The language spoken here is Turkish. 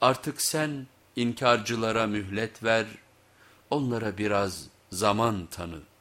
Artık sen inkarcılara mühlet ver, onlara biraz zaman tanı.''